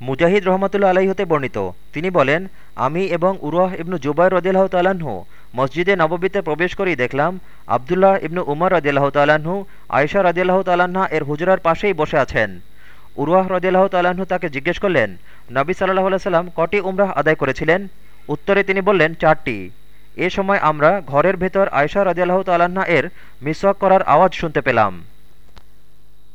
মুজাহিদ রহমতুল্লা আলাই হতে বর্ণিত। তিনি বলেন, আমি এবং উরওয়াহ ইবনু জুবাই রদিল্লাহ তাল্লাহ্ন মসজিদে নববীতে প্রবেশ করেই দেখলাম, আবদুল্লাহ ইবনু উমর রদিল্লাহ তাল্লাহ্ন আয়সা রদিল্লাহ তালাহা এর হুজরার পাশেই বসে আছেন। উরওয়াহ রদিল্লাহ তাল্লাহ্ন তাকে জিজ্ঞেস করলেন, নবী সাল্লাহ সাল্লাম কটি উমরাহ আদায় করেছিলেন? উত্তরে তিনি বললেন, চারটি। এ সময় আমরা ঘরের ভেতর আয়সা রদিয়াল্লাহ তালাহা এর মিসওয়াক করার আওয়াজ শুনতে পেলাম।